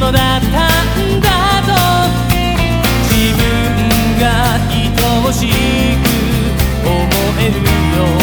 のだったんだと自分が愛おしく思えるよ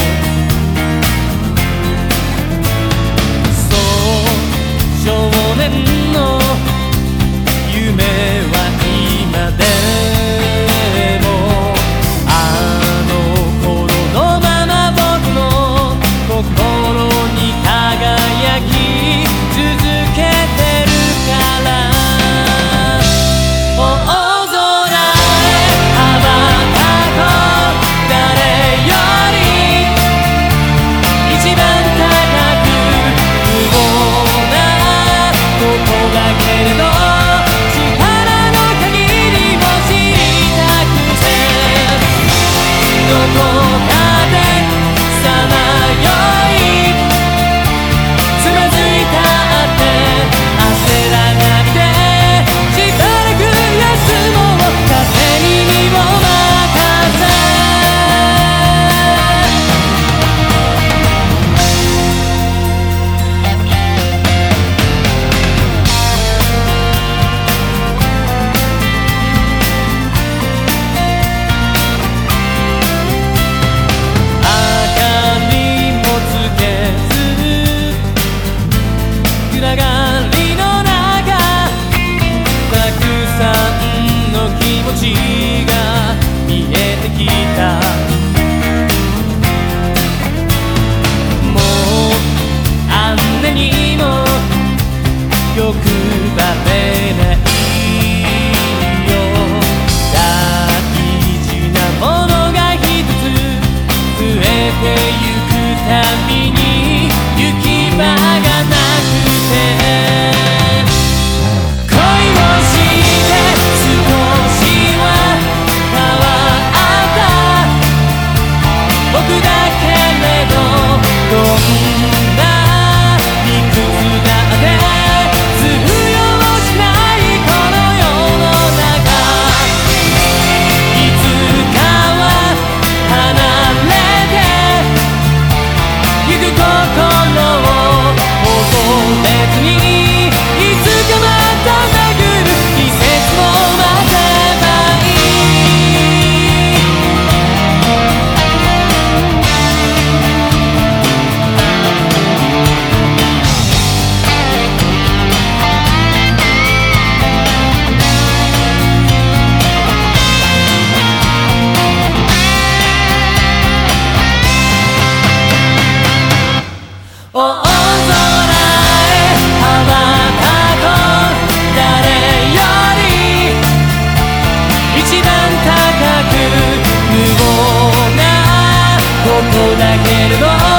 大空たこ誰より一番高く無謀なこだけれど